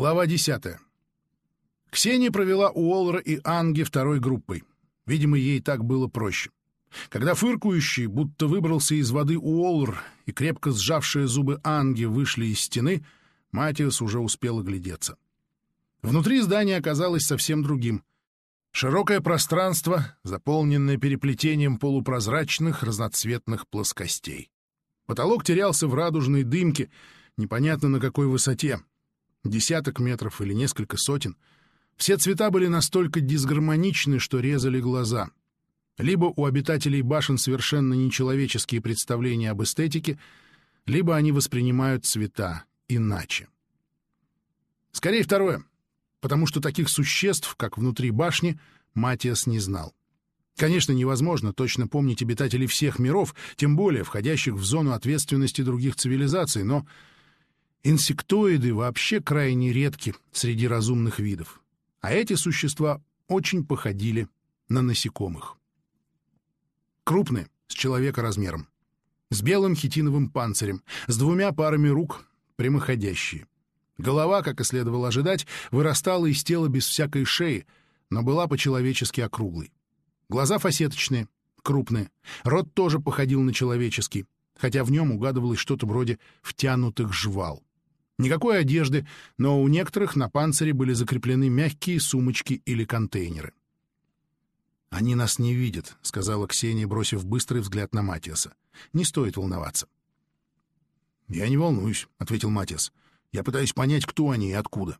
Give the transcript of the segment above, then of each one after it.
Глава 10. Ксения провела Уоллера и Анги второй группой. Видимо, ей так было проще. Когда фыркающий, будто выбрался из воды Уоллер и крепко сжавшие зубы Анги вышли из стены, Матиас уже успел оглядеться. Внутри здания оказалось совсем другим. Широкое пространство, заполненное переплетением полупрозрачных разноцветных плоскостей. Потолок терялся в радужной дымке, непонятно на какой высоте — десяток метров или несколько сотен. Все цвета были настолько дисгармоничны, что резали глаза. Либо у обитателей башен совершенно нечеловеческие представления об эстетике, либо они воспринимают цвета иначе. Скорее второе, потому что таких существ, как внутри башни, Матиас не знал. Конечно, невозможно точно помнить обитателей всех миров, тем более входящих в зону ответственности других цивилизаций, но Инсектоиды вообще крайне редки среди разумных видов, а эти существа очень походили на насекомых. Крупные, с человека размером, с белым хитиновым панцирем, с двумя парами рук, прямоходящие. Голова, как и следовало ожидать, вырастала из тела без всякой шеи, но была по-человечески округлой. Глаза фасеточные, крупные. Рот тоже походил на человеческий, хотя в нем угадывалось что-то вроде втянутых жвал. Никакой одежды, но у некоторых на панцире были закреплены мягкие сумочки или контейнеры. «Они нас не видят», — сказала Ксения, бросив быстрый взгляд на Матиаса. «Не стоит волноваться». «Я не волнуюсь», — ответил Матиас. «Я пытаюсь понять, кто они и откуда».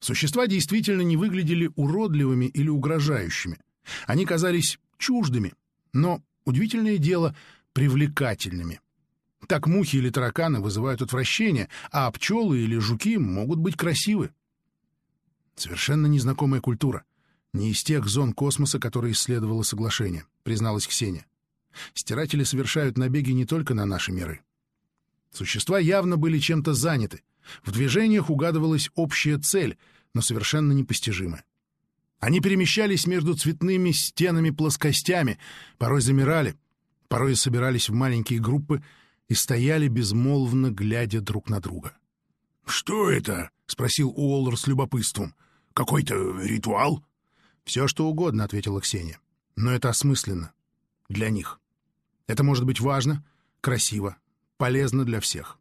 Существа действительно не выглядели уродливыми или угрожающими. Они казались чуждыми, но, удивительное дело, привлекательными. Так мухи или тараканы вызывают отвращение, а пчелы или жуки могут быть красивы. Совершенно незнакомая культура. Не из тех зон космоса, которые исследовало соглашение, призналась Ксения. Стиратели совершают набеги не только на наши миры. Существа явно были чем-то заняты. В движениях угадывалась общая цель, но совершенно непостижимая. Они перемещались между цветными стенами-плоскостями, порой замирали, порой собирались в маленькие группы и стояли безмолвно, глядя друг на друга. «Что это?» — спросил Уоллер с любопытством. «Какой-то ритуал?» «Все, что угодно», — ответила Ксения. «Но это осмысленно. Для них. Это может быть важно, красиво, полезно для всех.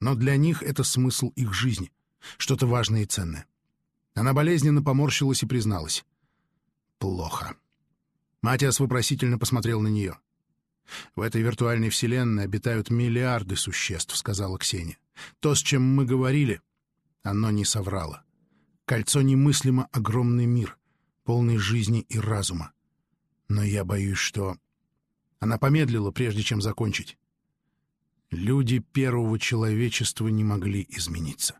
Но для них это смысл их жизни, что-то важное и ценное». Она болезненно поморщилась и призналась. «Плохо». Матиас вопросительно посмотрел на нее. «В этой виртуальной вселенной обитают миллиарды существ», — сказала Ксения. «То, с чем мы говорили, оно не соврало. Кольцо немыслимо огромный мир, полный жизни и разума. Но я боюсь, что...» Она помедлила, прежде чем закончить. Люди первого человечества не могли измениться.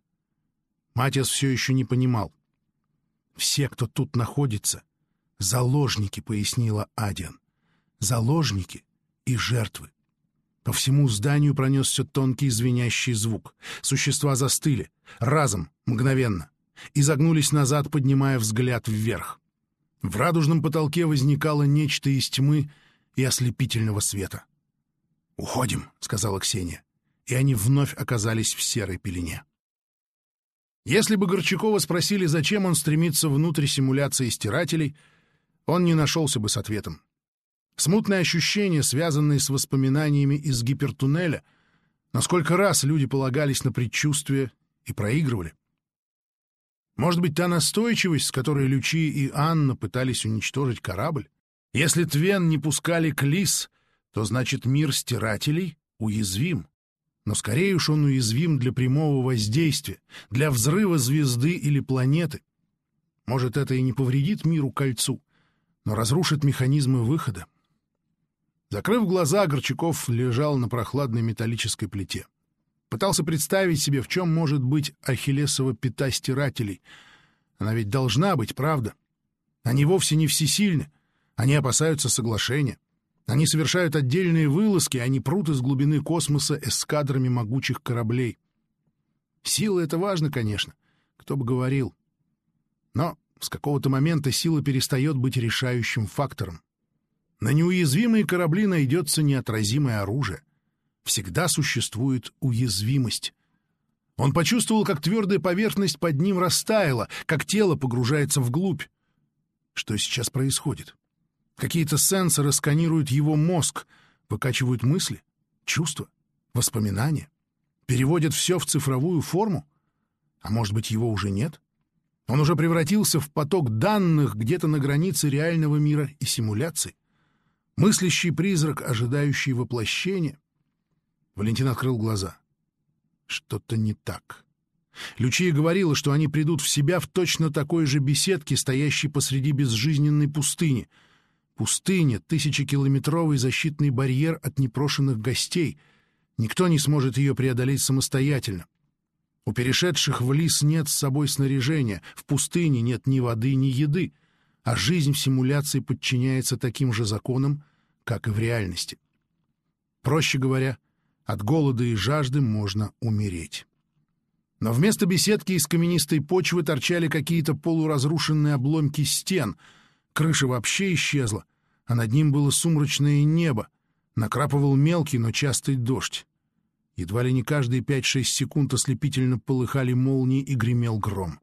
Матиас все еще не понимал. «Все, кто тут находится, — заложники», — пояснила Адиан. «Заложники, и жертвы. По всему зданию пронесся тонкий звенящий звук. Существа застыли, разом, мгновенно, и загнулись назад, поднимая взгляд вверх. В радужном потолке возникало нечто из тьмы и ослепительного света. «Уходим», — сказала Ксения, и они вновь оказались в серой пелене. Если бы Горчакова спросили, зачем он стремится внутрь симуляции стирателей, он не нашелся бы с ответом. Смутные ощущения, связанные с воспоминаниями из гипертуннеля. Насколько раз люди полагались на предчувствие и проигрывали. Может быть, та настойчивость, с которой Лючи и Анна пытались уничтожить корабль? Если Твен не пускали Клис, то значит мир стирателей уязвим. Но скорее уж он уязвим для прямого воздействия, для взрыва звезды или планеты. Может, это и не повредит миру кольцу, но разрушит механизмы выхода. Закрыв глаза, Горчаков лежал на прохладной металлической плите. Пытался представить себе, в чем может быть Ахиллесова пята стирателей. Она ведь должна быть, правда? Они вовсе не всесильны. Они опасаются соглашения. Они совершают отдельные вылазки, они прут из глубины космоса эскадрами могучих кораблей. Сила — это важно, конечно. Кто бы говорил. Но с какого-то момента сила перестает быть решающим фактором. На неуязвимые корабли найдется неотразимое оружие. Всегда существует уязвимость. Он почувствовал, как твердая поверхность под ним растаяла, как тело погружается вглубь. Что сейчас происходит? Какие-то сенсоры сканируют его мозг, выкачивают мысли, чувства, воспоминания, переводят все в цифровую форму. А может быть, его уже нет? Он уже превратился в поток данных где-то на границе реального мира и симуляции. Мыслящий призрак, ожидающий воплощения. Валентин открыл глаза. Что-то не так. Лючия говорила, что они придут в себя в точно такой же беседке, стоящей посреди безжизненной пустыни. Пустыня — тысячекилометровый защитный барьер от непрошенных гостей. Никто не сможет ее преодолеть самостоятельно. У перешедших в лис нет с собой снаряжения, в пустыне нет ни воды, ни еды, а жизнь в симуляции подчиняется таким же законам, как и в реальности. Проще говоря, от голода и жажды можно умереть. Но вместо беседки из каменистой почвы торчали какие-то полуразрушенные обломки стен. Крыша вообще исчезла, а над ним было сумрачное небо. Накрапывал мелкий, но частый дождь. Едва ли не каждые пять-шесть секунд ослепительно полыхали молнии и гремел гром.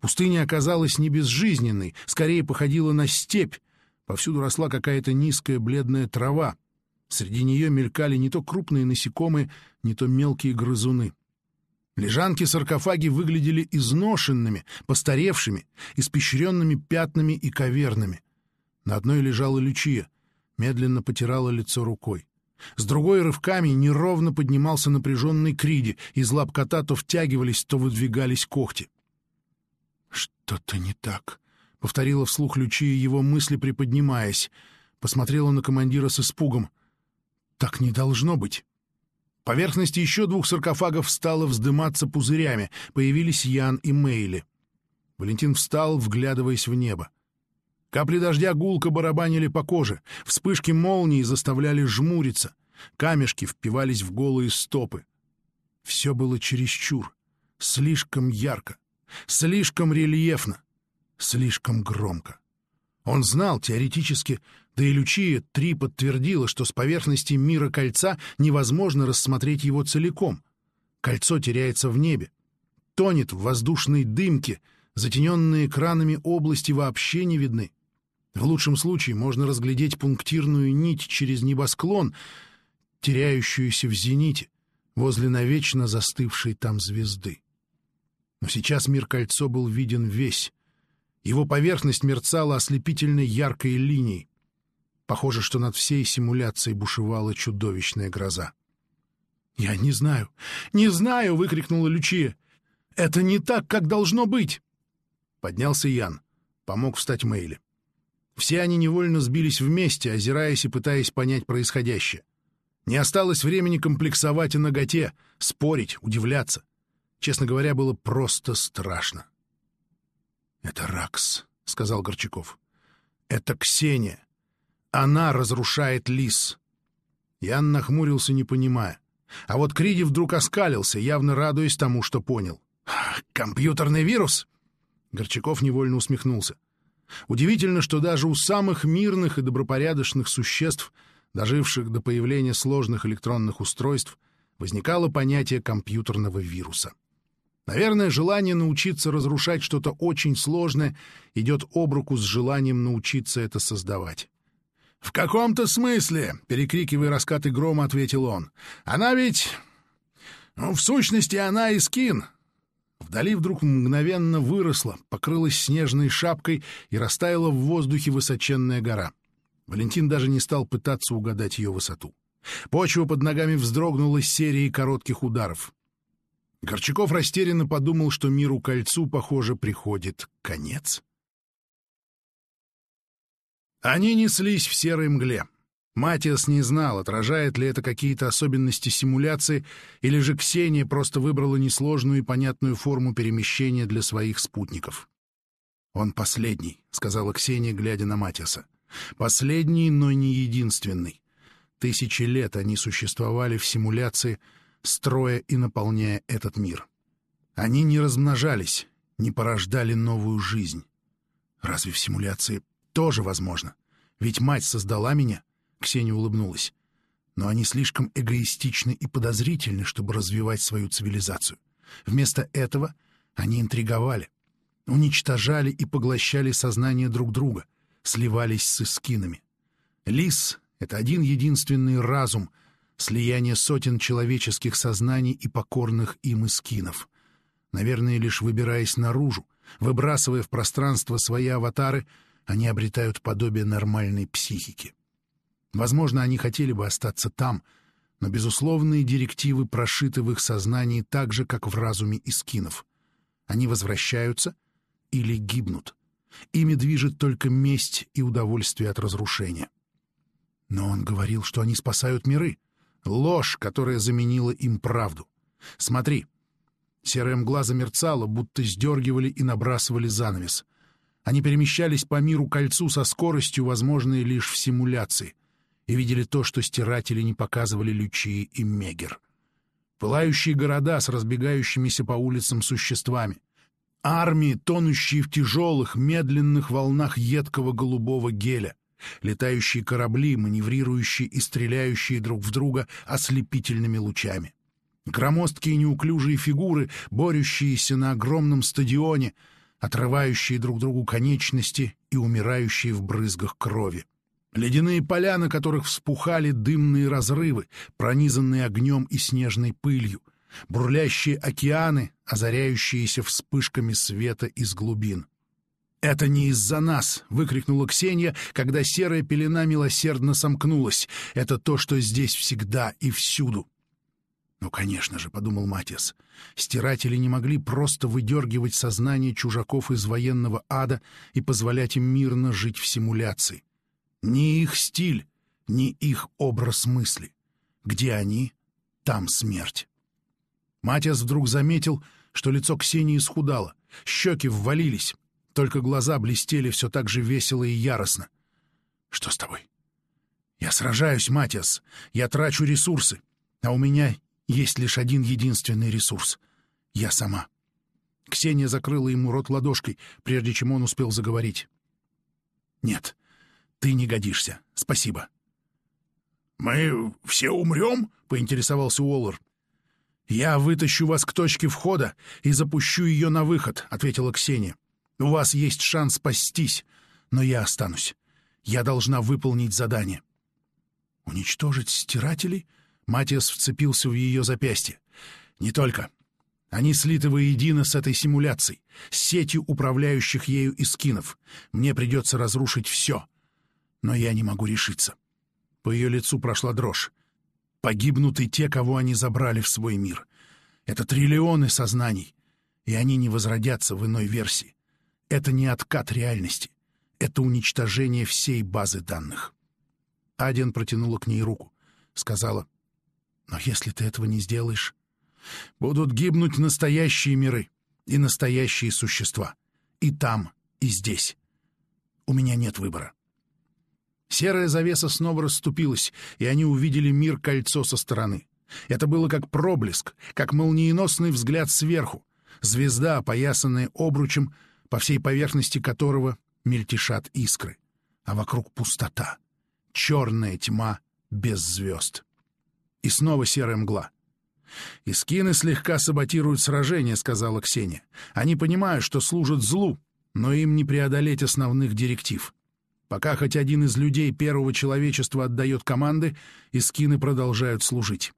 Пустыня оказалась не безжизненной, скорее походила на степь. Повсюду росла какая-то низкая бледная трава. Среди нее мелькали не то крупные насекомые, не то мелкие грызуны. Лежанки-саркофаги выглядели изношенными, постаревшими, испещренными пятнами и кавернами. На одной лежала Лючия, медленно потирала лицо рукой. С другой рывками неровно поднимался напряженный Криди, из лап кота то втягивались, то выдвигались когти. «Что-то не так», — повторила вслух Лючия его мысли, приподнимаясь. Посмотрела на командира с испугом. «Так не должно быть». Поверхность еще двух саркофагов стала вздыматься пузырями. Появились Ян и Мейли. Валентин встал, вглядываясь в небо. Капли дождя гулко барабанили по коже, вспышки молнии заставляли жмуриться, камешки впивались в голые стопы. Все было чересчур, слишком ярко, слишком рельефно, слишком громко. Он знал теоретически, да и Лючия три подтвердила, что с поверхности мира кольца невозможно рассмотреть его целиком. Кольцо теряется в небе, тонет в воздушной дымке, затененные экранами области вообще не видны. В лучшем случае можно разглядеть пунктирную нить через небосклон, теряющуюся в зените, возле навечно застывшей там звезды. Но сейчас мир-кольцо был виден весь. Его поверхность мерцала ослепительной яркой линией. Похоже, что над всей симуляцией бушевала чудовищная гроза. «Я не знаю, не знаю!» — выкрикнула Лючия. «Это не так, как должно быть!» Поднялся Ян. Помог встать Мэйли. Все они невольно сбились вместе, озираясь и пытаясь понять происходящее. Не осталось времени комплексовать о ноготе, спорить, удивляться. Честно говоря, было просто страшно. «Это Ракс», — сказал Горчаков. «Это Ксения. Она разрушает лис». Ян нахмурился, не понимая. А вот Криди вдруг оскалился, явно радуясь тому, что понял. «Компьютерный вирус?» Горчаков невольно усмехнулся. Удивительно, что даже у самых мирных и добропорядочных существ, доживших до появления сложных электронных устройств, возникало понятие компьютерного вируса. Наверное, желание научиться разрушать что-то очень сложное идет об руку с желанием научиться это создавать. «В каком-то смысле», — перекрикивая раскаты грома, ответил он, — «она ведь... Ну, в сущности, она и скин, Вдали вдруг мгновенно выросла, покрылась снежной шапкой и растаяла в воздухе высоченная гора. Валентин даже не стал пытаться угадать ее высоту. Почва под ногами вздрогнула серией коротких ударов. Горчаков растерянно подумал, что миру кольцу, похоже, приходит конец. Они неслись в серой мгле. Матиас не знал, отражает ли это какие-то особенности симуляции, или же Ксения просто выбрала несложную и понятную форму перемещения для своих спутников. «Он последний», — сказала Ксения, глядя на Матиаса. «Последний, но не единственный. Тысячи лет они существовали в симуляции, строя и наполняя этот мир. Они не размножались, не порождали новую жизнь. Разве в симуляции тоже возможно? Ведь мать создала меня, Ксения улыбнулась. «Но они слишком эгоистичны и подозрительны, чтобы развивать свою цивилизацию. Вместо этого они интриговали, уничтожали и поглощали сознание друг друга, сливались с эскинами. Лис — это один единственный разум, слияние сотен человеческих сознаний и покорных им эскинов. Наверное, лишь выбираясь наружу, выбрасывая в пространство свои аватары, они обретают подобие нормальной психики. Возможно, они хотели бы остаться там, но безусловные директивы прошиты в их сознании так же, как в разуме искинов. Они возвращаются или гибнут. Ими движет только месть и удовольствие от разрушения. Но он говорил, что они спасают миры. Ложь, которая заменила им правду. Смотри. Серая мгла замерцала, будто сдергивали и набрасывали занавес. Они перемещались по миру кольцу со скоростью, возможной лишь в симуляции, и видели то, что стиратели не показывали Лючии и Мегер. Пылающие города с разбегающимися по улицам существами, армии, тонущие в тяжелых, медленных волнах едкого голубого геля — летающие корабли, маневрирующие и стреляющие друг в друга ослепительными лучами. Громоздкие неуклюжие фигуры, борющиеся на огромном стадионе, отрывающие друг другу конечности и умирающие в брызгах крови. Ледяные поля, на которых вспухали дымные разрывы, пронизанные огнем и снежной пылью, бурлящие океаны, озаряющиеся вспышками света из глубин. «Это не из-за нас!» — выкрикнула Ксения, когда серая пелена милосердно сомкнулась. «Это то, что здесь всегда и всюду!» «Ну, конечно же», — подумал Матиас, — «стиратели не могли просто выдергивать сознание чужаков из военного ада и позволять им мирно жить в симуляции. Ни их стиль, ни их образ мысли. Где они, там смерть». Матиас вдруг заметил, что лицо Ксении схудало, щеки ввалились, только глаза блестели все так же весело и яростно. «Что с тобой?» «Я сражаюсь, Матиас. Я трачу ресурсы. А у меня есть лишь один единственный ресурс. Я сама». Ксения закрыла ему рот ладошкой, прежде чем он успел заговорить. «Нет, ты не годишься. Спасибо». «Мы все умрем?» — поинтересовался Уоллер. «Я вытащу вас к точке входа и запущу ее на выход», — ответила Ксения. У вас есть шанс спастись, но я останусь. Я должна выполнить задание. Уничтожить стирателей? Матиас вцепился в ее запястье. Не только. Они слиты воедино с этой симуляцией, с сетью управляющих ею искинов. Мне придется разрушить все. Но я не могу решиться. По ее лицу прошла дрожь. Погибнут и те, кого они забрали в свой мир. Это триллионы сознаний, и они не возродятся в иной версии. Это не откат реальности. Это уничтожение всей базы данных. Аден протянула к ней руку. Сказала, «Но если ты этого не сделаешь, будут гибнуть настоящие миры и настоящие существа. И там, и здесь. У меня нет выбора». Серая завеса снова расступилась, и они увидели мир-кольцо со стороны. Это было как проблеск, как молниеносный взгляд сверху. Звезда, опоясанная обручем, по всей поверхности которого мельтешат искры, а вокруг пустота, черная тьма без звезд. И снова серая мгла. «Искины слегка саботируют сражение», — сказала Ксения. «Они понимают, что служат злу, но им не преодолеть основных директив. Пока хоть один из людей первого человечества отдает команды, искины продолжают служить.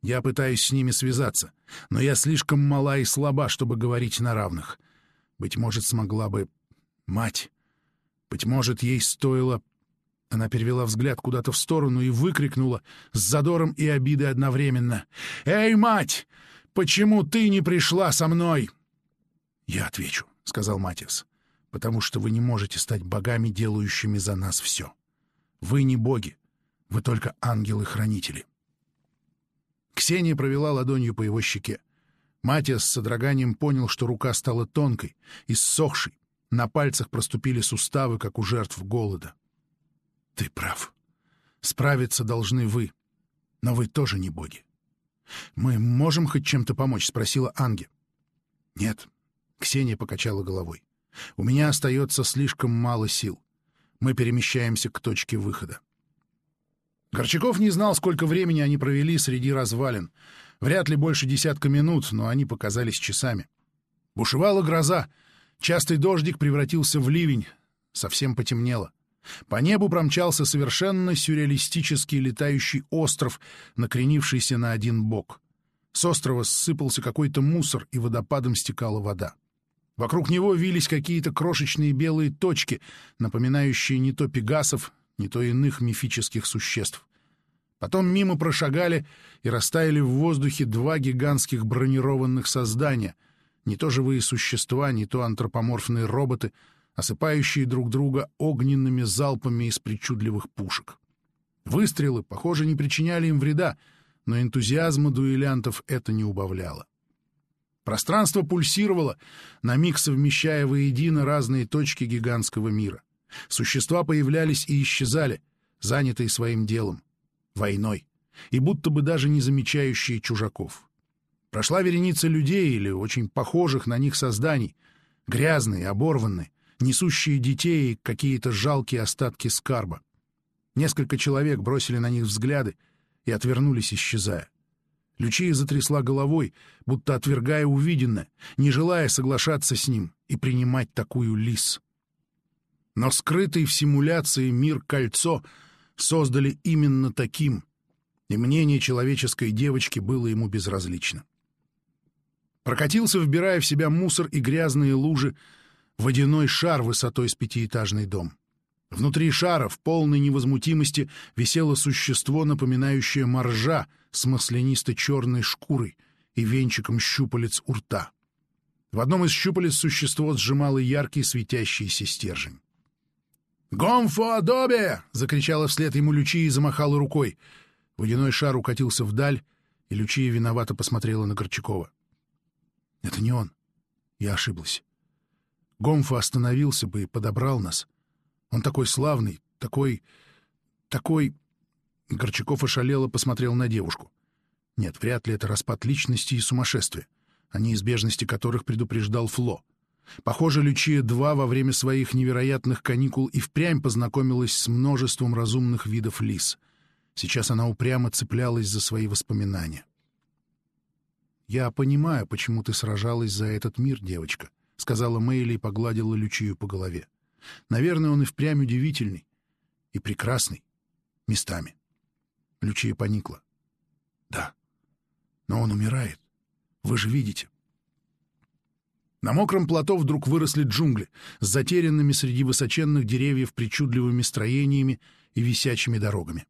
Я пытаюсь с ними связаться, но я слишком мала и слаба, чтобы говорить на равных. Быть может, смогла бы... Мать! Быть может, ей стоило... Она перевела взгляд куда-то в сторону и выкрикнула с задором и обидой одновременно. «Эй, мать! Почему ты не пришла со мной?» «Я отвечу», — сказал Матиас, — «потому что вы не можете стать богами, делающими за нас все. Вы не боги, вы только ангелы-хранители». Ксения провела ладонью по его щеке. Матиас с содроганием понял, что рука стала тонкой, иссохшей, на пальцах проступили суставы, как у жертв голода. «Ты прав. Справиться должны вы, но вы тоже не боги. Мы можем хоть чем-то помочь?» — спросила Анге. «Нет», — Ксения покачала головой. «У меня остается слишком мало сил. Мы перемещаемся к точке выхода». Горчаков не знал, сколько времени они провели среди развалин. Вряд ли больше десятка минут, но они показались часами. Бушевала гроза. Частый дождик превратился в ливень. Совсем потемнело. По небу промчался совершенно сюрреалистический летающий остров, накренившийся на один бок. С острова ссыпался какой-то мусор, и водопадом стекала вода. Вокруг него вились какие-то крошечные белые точки, напоминающие не то пегасов, не то иных мифических существ. Потом мимо прошагали и растаяли в воздухе два гигантских бронированных создания, не то живые существа, не то антропоморфные роботы, осыпающие друг друга огненными залпами из причудливых пушек. Выстрелы, похоже, не причиняли им вреда, но энтузиазма дуэлянтов это не убавляло. Пространство пульсировало, на миг совмещая воедино разные точки гигантского мира. Существа появлялись и исчезали, занятые своим делом, войной, и будто бы даже не замечающие чужаков. Прошла вереница людей или очень похожих на них созданий, грязные, оборванные, несущие детей и какие-то жалкие остатки скарба. Несколько человек бросили на них взгляды и отвернулись, исчезая. Лючия затрясла головой, будто отвергая увиденное, не желая соглашаться с ним и принимать такую лис. Но скрытый в симуляции мир кольцо создали именно таким, и мнение человеческой девочки было ему безразлично. Прокатился, вбирая в себя мусор и грязные лужи, водяной шар высотой с пятиэтажный дом. Внутри шара в полной невозмутимости висело существо, напоминающее моржа с маслянисто-черной шкурой и венчиком щупалец у рта. В одном из щупалец существо сжимало яркий светящийся стержень. «Гомфо Адобе!» — закричала вслед ему Лючия и замахала рукой. Водяной шар укатился вдаль, и Лючия виновато посмотрела на Горчакова. «Это не он. Я ошиблась. Гомфо остановился бы и подобрал нас. Он такой славный, такой... такой...» Горчаков ошалело посмотрел на девушку. Нет, вряд ли это распад личности и сумасшествие, о неизбежности которых предупреждал Фло. Похоже, Лючия-2 во время своих невероятных каникул и впрямь познакомилась с множеством разумных видов лис. Сейчас она упрямо цеплялась за свои воспоминания. «Я понимаю, почему ты сражалась за этот мир, девочка», — сказала Мэйли и погладила Лючию по голове. «Наверное, он и впрямь удивительный и прекрасный местами». Лючия поникла. «Да, но он умирает. Вы же видите». На мокром плато вдруг выросли джунгли с затерянными среди высоченных деревьев причудливыми строениями и висячими дорогами.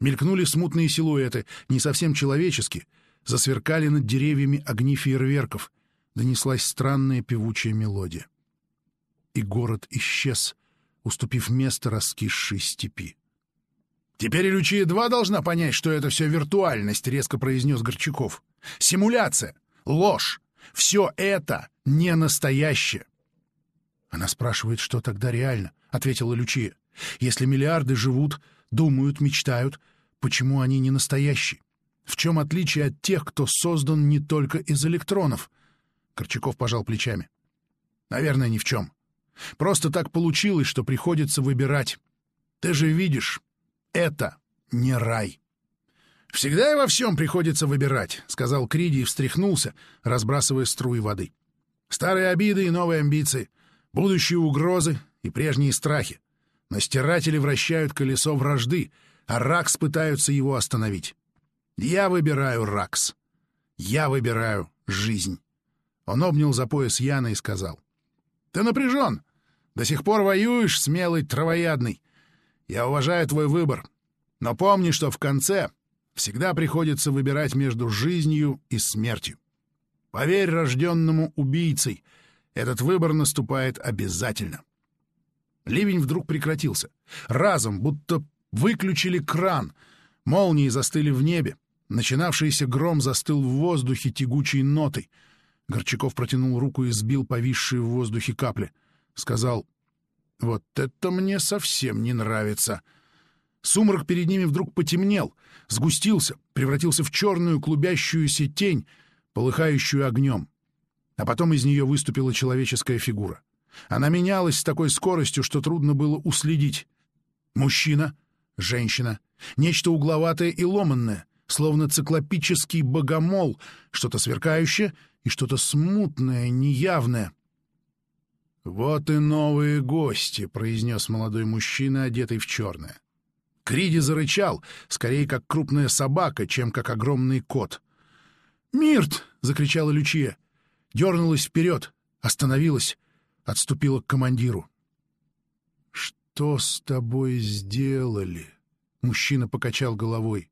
Мелькнули смутные силуэты, не совсем человеческие, засверкали над деревьями огни фейерверков, донеслась странная певучая мелодия. И город исчез, уступив место раскисшей степи. «Теперь и Лючия-2 должна понять, что это все виртуальность», — резко произнес Горчаков. «Симуляция! Ложь! Все это не настоящее. Она спрашивает, что тогда реально, ответила Лючия. Если миллиарды живут, думают, мечтают, почему они не настоящие? В чем отличие от тех, кто создан не только из электронов? Корчаков пожал плечами. Наверное, ни в чем. Просто так получилось, что приходится выбирать. Ты же видишь, это не рай. «Всегда и во всем приходится выбирать», — сказал Криди и встряхнулся, разбрасывая струи воды. «Старые обиды и новые амбиции, будущие угрозы и прежние страхи. Но стиратели вращают колесо вражды, а Ракс пытаются его остановить. Я выбираю Ракс. Я выбираю жизнь». Он обнял за пояс Яна и сказал. «Ты напряжен. До сих пор воюешь, смелый травоядный. Я уважаю твой выбор. Но помни, что в конце всегда приходится выбирать между жизнью и смертью. Поверь рожденному убийцей, этот выбор наступает обязательно. Ливень вдруг прекратился. Разом, будто выключили кран. Молнии застыли в небе. Начинавшийся гром застыл в воздухе тягучей нотой. Горчаков протянул руку и сбил повисшие в воздухе капли. Сказал, «Вот это мне совсем не нравится». Сумрак перед ними вдруг потемнел, сгустился, превратился в черную клубящуюся тень, полыхающую огнем. А потом из нее выступила человеческая фигура. Она менялась с такой скоростью, что трудно было уследить. Мужчина, женщина Нечто угловатое и ломанное, словно циклопический богомол, что-то сверкающее и что-то смутное, неявное. «Вот и новые гости», — произнес молодой мужчина, одетый в черное. Криди зарычал, скорее как крупная собака, чем как огромный кот. «Мирт!» — закричала Лючия. Дернулась вперед, остановилась, отступила к командиру. «Что с тобой сделали?» — мужчина покачал головой.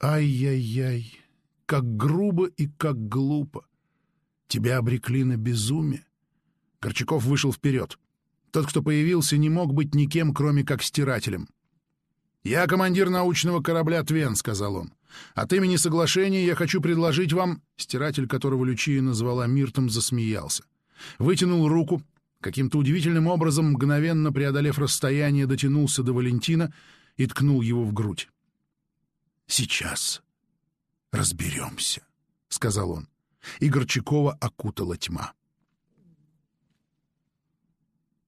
«Ай-яй-яй, как грубо и как глупо! Тебя обрекли на безумие!» Корчаков вышел вперед. Тот, кто появился, не мог быть никем, кроме как стирателем. «Я командир научного корабля «Твен», — сказал он. «От имени соглашения я хочу предложить вам...» Стиратель, которого Лючия назвала Миртом, засмеялся. Вытянул руку, каким-то удивительным образом, мгновенно преодолев расстояние, дотянулся до Валентина и ткнул его в грудь. «Сейчас разберемся», — сказал он. И Горчакова окутала тьма.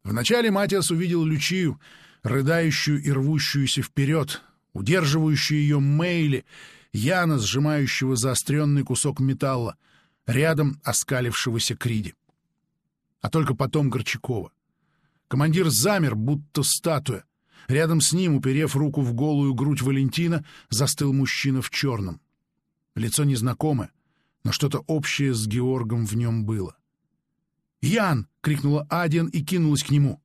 Вначале Матиас увидел Лючию, рыдающую и рвущуюся вперед, удерживающую ее Мейли, Яна, сжимающего заостренный кусок металла, рядом оскалившегося Криди. А только потом Горчакова. Командир замер, будто статуя. Рядом с ним, уперев руку в голую грудь Валентина, застыл мужчина в черном. Лицо незнакомое, но что-то общее с Георгом в нем было. «Ян!» — крикнула Адиан и кинулась к нему.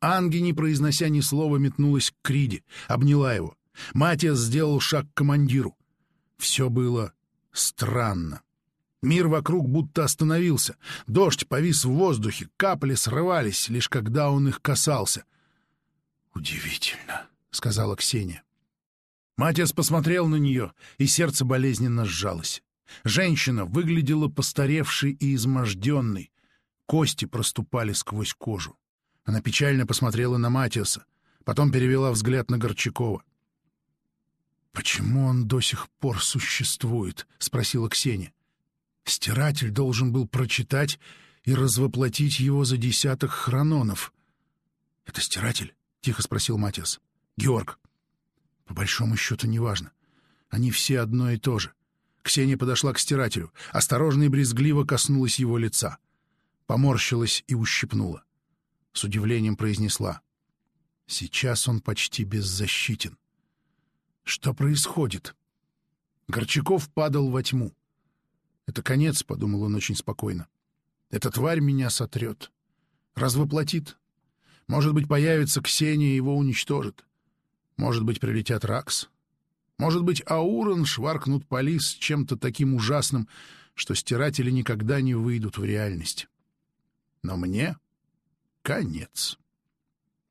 Анги, не произнося ни слова, метнулась к Криде, обняла его. Матиас сделал шаг к командиру. Все было странно. Мир вокруг будто остановился. Дождь повис в воздухе, капли срывались, лишь когда он их касался. «Удивительно», — сказала Ксения. Матиас посмотрел на нее, и сердце болезненно сжалось. Женщина выглядела постаревшей и изможденной, Кости проступали сквозь кожу. Она печально посмотрела на Матиаса, потом перевела взгляд на Горчакова. «Почему он до сих пор существует?» — спросила Ксения. «Стиратель должен был прочитать и развоплотить его за десяток хрононов». «Это стиратель?» — тихо спросил Матиас. «Георг». «По большому счету, неважно. Они все одно и то же». Ксения подошла к стирателю, осторожно и брезгливо коснулась его лица поморщилась и ущипнула. С удивлением произнесла. Сейчас он почти беззащитен. Что происходит? Горчаков падал во тьму. Это конец, — подумал он очень спокойно. Эта тварь меня сотрет. Развоплотит. Может быть, появится Ксения и его уничтожит. Может быть, прилетят Ракс. Может быть, Аурон шваркнут Поли с чем-то таким ужасным, что стиратели никогда не выйдут в реальность. Но мне конец.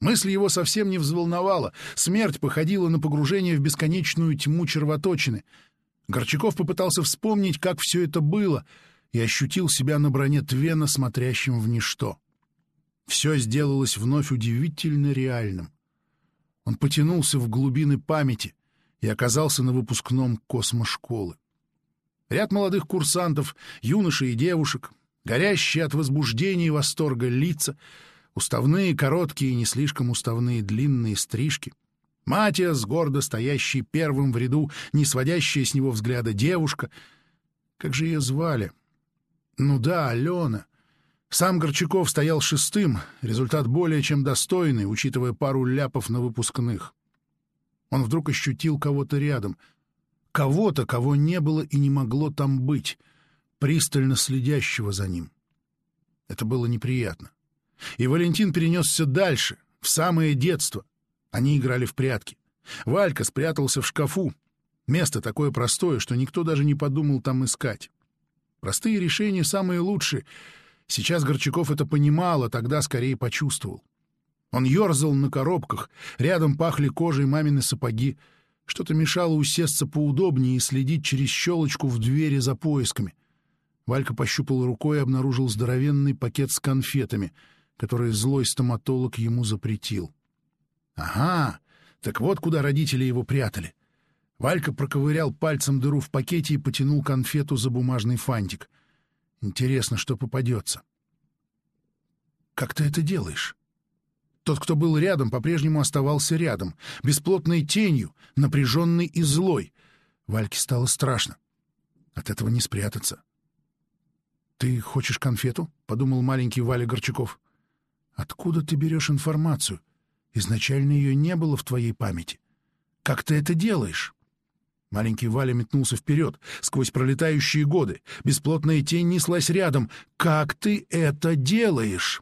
Мысль его совсем не взволновала. Смерть походила на погружение в бесконечную тьму червоточины. Горчаков попытался вспомнить, как все это было, и ощутил себя на броне Твена, смотрящим в ничто. Все сделалось вновь удивительно реальным. Он потянулся в глубины памяти и оказался на выпускном космошколы. Ряд молодых курсантов, юношей и девушек, горящие от возбуждения и восторга лица, уставные короткие и не слишком уставные длинные стрижки, Матиас, гордо стоящий первым в ряду, не сводящая с него взгляда девушка. Как же ее звали? Ну да, Алена. Сам Горчаков стоял шестым, результат более чем достойный, учитывая пару ляпов на выпускных. Он вдруг ощутил кого-то рядом. Кого-то, кого не было и не могло там быть — пристально следящего за ним. Это было неприятно. И Валентин перенесся дальше, в самое детство. Они играли в прятки. Валька спрятался в шкафу. Место такое простое, что никто даже не подумал там искать. Простые решения самые лучшие. Сейчас Горчаков это понимал, а тогда скорее почувствовал. Он ерзал на коробках, рядом пахли кожей мамины сапоги. Что-то мешало усесться поудобнее и следить через щелочку в двери за поисками — Валька пощупал рукой и обнаружил здоровенный пакет с конфетами, который злой стоматолог ему запретил. «Ага, так вот куда родители его прятали». Валька проковырял пальцем дыру в пакете и потянул конфету за бумажный фантик. «Интересно, что попадется». «Как ты это делаешь?» Тот, кто был рядом, по-прежнему оставался рядом, бесплотной тенью, напряженной и злой. Вальке стало страшно. От этого не спрятаться. «Ты хочешь конфету?» — подумал маленький Валя Горчаков. «Откуда ты берешь информацию? Изначально ее не было в твоей памяти. Как ты это делаешь?» Маленький Валя метнулся вперед, сквозь пролетающие годы. Бесплотная тень неслась рядом. «Как ты это делаешь?»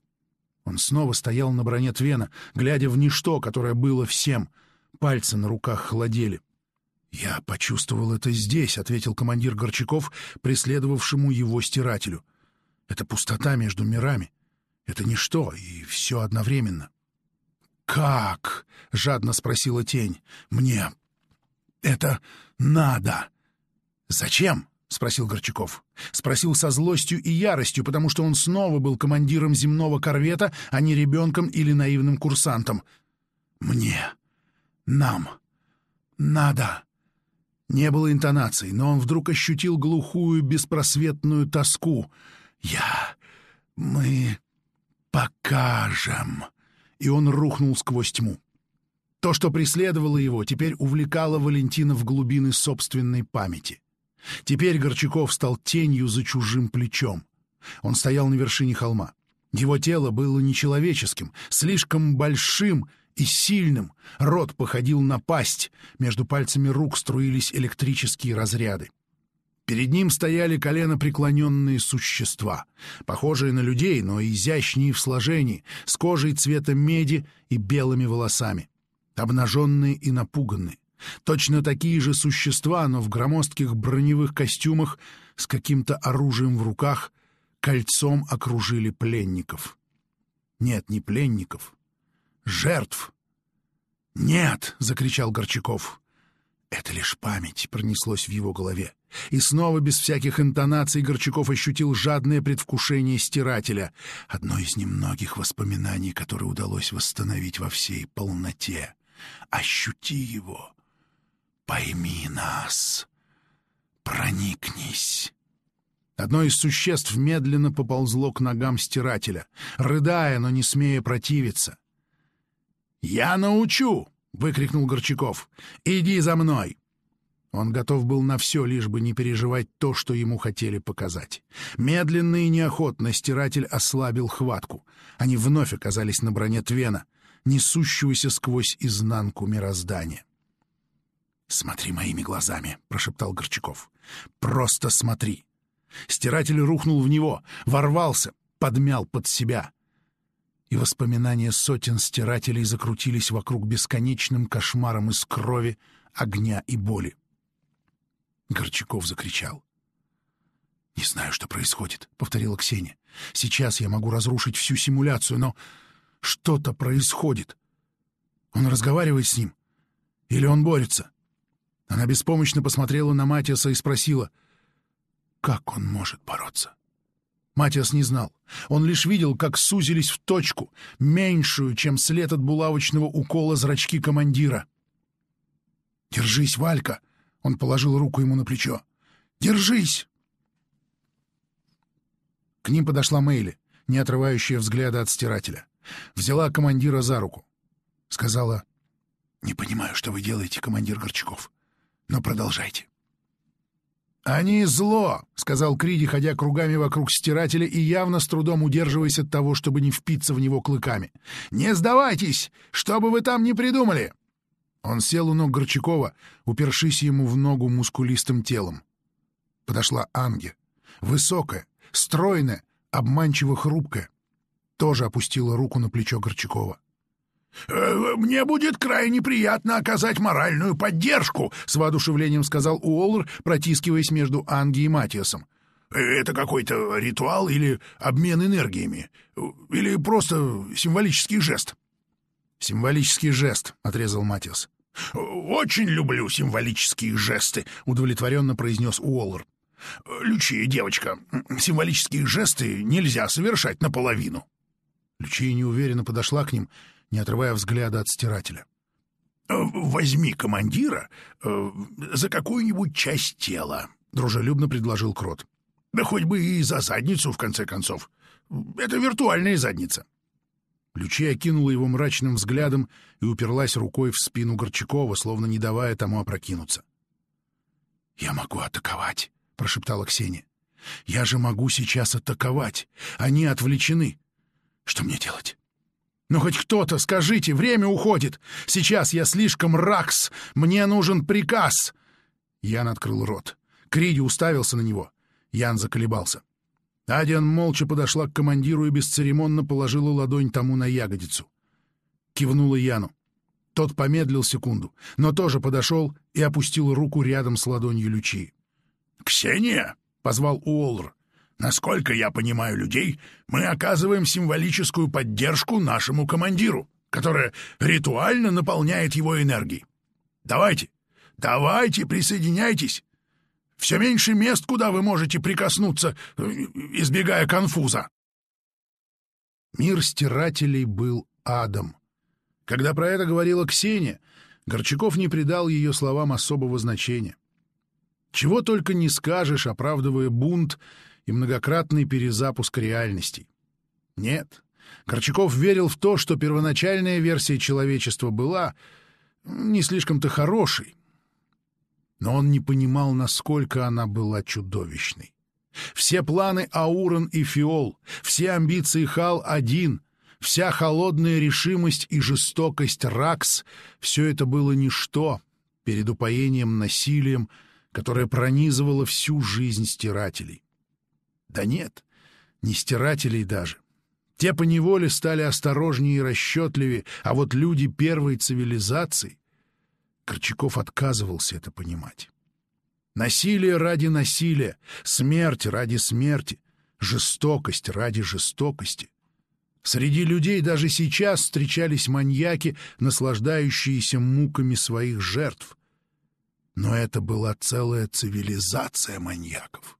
Он снова стоял на броне Твена, глядя в ничто, которое было всем. Пальцы на руках холодели. «Я почувствовал это здесь», — ответил командир Горчаков, преследовавшему его стирателю. «Это пустота между мирами. Это ничто, и все одновременно». «Как?» — жадно спросила тень. «Мне это надо». «Зачем?» — спросил Горчаков. Спросил со злостью и яростью, потому что он снова был командиром земного корвета, а не ребенком или наивным курсантом. «Мне. Нам. Надо». Не было интонаций, но он вдруг ощутил глухую, беспросветную тоску. «Я... мы... покажем...» И он рухнул сквозь тьму. То, что преследовало его, теперь увлекало Валентина в глубины собственной памяти. Теперь Горчаков стал тенью за чужим плечом. Он стоял на вершине холма. Его тело было нечеловеческим, слишком большим и сильным. Рот походил на пасть, между пальцами рук струились электрические разряды. Перед ним стояли коленопреклоненные существа, похожие на людей, но изящнее в сложении, с кожей цвета меди и белыми волосами, обнаженные и напуганные. Точно такие же существа, но в громоздких броневых костюмах с каким-то оружием в руках кольцом окружили пленников. Нет, не пленников, жертв. «Нет!» — закричал Горчаков. «Это лишь память», — пронеслось в его голове. И снова, без всяких интонаций, Горчаков ощутил жадное предвкушение стирателя. Одно из немногих воспоминаний, которые удалось восстановить во всей полноте. «Ощути его! Пойми нас! Проникнись!» Одно из существ медленно поползло к ногам стирателя, рыдая, но не смея противиться. «Я научу!» — выкрикнул Горчаков. «Иди за мной!» Он готов был на все, лишь бы не переживать то, что ему хотели показать. Медленно и неохотно стиратель ослабил хватку. Они вновь оказались на броне Твена, несущегося сквозь изнанку мироздания. «Смотри моими глазами», — прошептал Горчаков. «Просто смотри». Стиратель рухнул в него, ворвался, подмял под себя. И воспоминания сотен стирателей закрутились вокруг бесконечным кошмаром из крови, огня и боли. Горчаков закричал. «Не знаю, что происходит», — повторила Ксения. «Сейчас я могу разрушить всю симуляцию, но что-то происходит. Он разговаривает с ним? Или он борется?» Она беспомощно посмотрела на Матиаса и спросила, как он может бороться. Матиас не знал. Он лишь видел, как сузились в точку, меньшую, чем след от булавочного укола зрачки командира. «Держись, Валька!» — он положил руку ему на плечо. «Держись!» К ним подошла Мэйли, не отрывающая взгляда от стирателя. Взяла командира за руку. Сказала, «Не понимаю, что вы делаете, командир Горчаков. Но продолжайте. «Они зло», — сказал Криди, ходя кругами вокруг стирателя и явно с трудом удерживаясь от того, чтобы не впиться в него клыками. «Не сдавайтесь! Что бы вы там ни придумали!» Он сел у ног Горчакова, упершись ему в ногу мускулистым телом. Подошла Анге. Высокая, стройная, обманчиво хрупкая. Тоже опустила руку на плечо Горчакова. Э, «Мне будет крайне приятно оказать моральную поддержку», — с воодушевлением сказал Уоллер, протискиваясь между Анги и Матиасом. «Э, «Это какой-то ритуал или обмен энергиями? Или просто символический жест?» «Символический жест», — отрезал Матиас. «Очень люблю символические жесты», — удовлетворенно произнес Уоллер. «Лючия, девочка, символические жесты нельзя совершать наполовину». Лючия неуверенно подошла к ним — не отрывая взгляда от стирателя. «Э, «Возьми командира э, за какую-нибудь часть тела», — дружелюбно предложил Крот. «Да хоть бы и за задницу, в конце концов. Это виртуальная задница». Лючия кинула его мрачным взглядом и уперлась рукой в спину Горчакова, словно не давая тому опрокинуться. «Я могу атаковать», — прошептала Ксения. «Я же могу сейчас атаковать. Они отвлечены. Что мне делать?» «Ну хоть кто-то, скажите, время уходит. Сейчас я слишком ракс. Мне нужен приказ». Ян открыл рот. Криди уставился на него. Ян заколебался. Адиан молча подошла к командиру и бесцеремонно положила ладонь тому на ягодицу. Кивнула Яну. Тот помедлил секунду, но тоже подошел и опустил руку рядом с ладонью Лючи. «Ксения!» — позвал Уоллер. «Насколько я понимаю людей, мы оказываем символическую поддержку нашему командиру, которая ритуально наполняет его энергией. Давайте, давайте, присоединяйтесь. Все меньше мест, куда вы можете прикоснуться, избегая конфуза». Мир стирателей был адом. Когда про это говорила Ксения, Горчаков не придал ее словам особого значения. Чего только не скажешь, оправдывая бунт и многократный перезапуск реальностей. Нет, Горчаков верил в то, что первоначальная версия человечества была не слишком-то хорошей, но он не понимал, насколько она была чудовищной. Все планы Аурон и Фиол, все амбиции Хал-1, вся холодная решимость и жестокость Ракс — все это было ничто перед упоением насилием, которое пронизывало всю жизнь стирателей. Да нет, не стирателей даже. Те поневоле стали осторожнее и расчетливее, а вот люди первой цивилизации Корчаков отказывался это понимать. Насилие ради насилия, смерть ради смерти, жестокость ради жестокости. Среди людей даже сейчас встречались маньяки, наслаждающиеся муками своих жертв. Но это была целая цивилизация маньяков.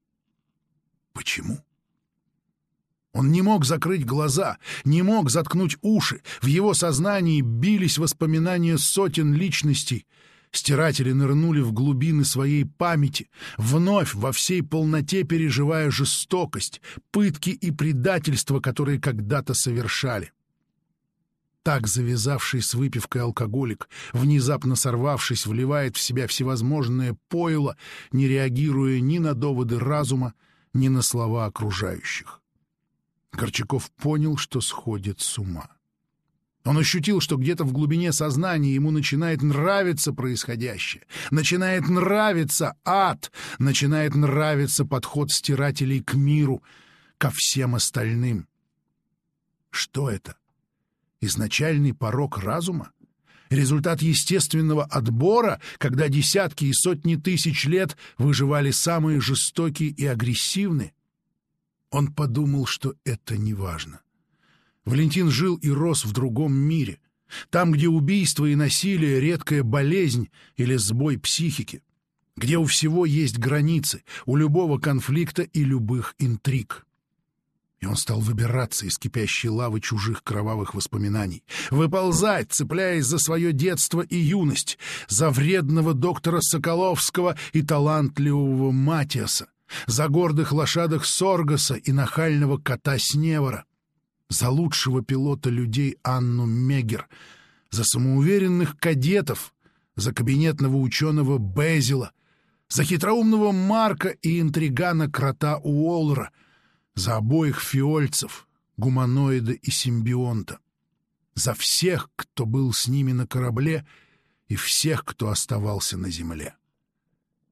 Почему? Он не мог закрыть глаза, не мог заткнуть уши. В его сознании бились воспоминания сотен личностей. Стиратели нырнули в глубины своей памяти, вновь во всей полноте переживая жестокость, пытки и предательство, которые когда-то совершали. Так завязавший с выпивкой алкоголик, внезапно сорвавшись, вливает в себя всевозможное пойло, не реагируя ни на доводы разума, ни на слова окружающих. Горчаков понял, что сходит с ума. Он ощутил, что где-то в глубине сознания ему начинает нравиться происходящее, начинает нравиться ад, начинает нравиться подход стирателей к миру, ко всем остальным. Что это? Изначальный порог разума? Результат естественного отбора, когда десятки и сотни тысяч лет выживали самые жестокие и агрессивные? Он подумал, что это не важно. Валентин жил и рос в другом мире, там, где убийство и насилие — редкая болезнь или сбой психики, где у всего есть границы, у любого конфликта и любых интриг. И он стал выбираться из кипящей лавы чужих кровавых воспоминаний, выползать, цепляясь за свое детство и юность, за вредного доктора Соколовского и талантливого Матиаса, за гордых лошадок Соргаса и нахального кота Сневара, за лучшего пилота людей Анну Мегер, за самоуверенных кадетов, за кабинетного ученого Безила, за хитроумного Марка и интригана крота Уоллера, за обоих фиольцев, гуманоида и симбионта, за всех, кто был с ними на корабле, и всех, кто оставался на земле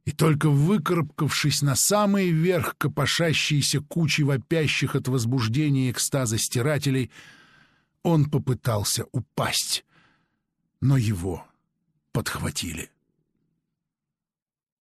и только выкарабкавшись на самый верх копошащейся кучи вопящих от возбуждения экстаза стирателей, он попытался упасть, но его подхватили.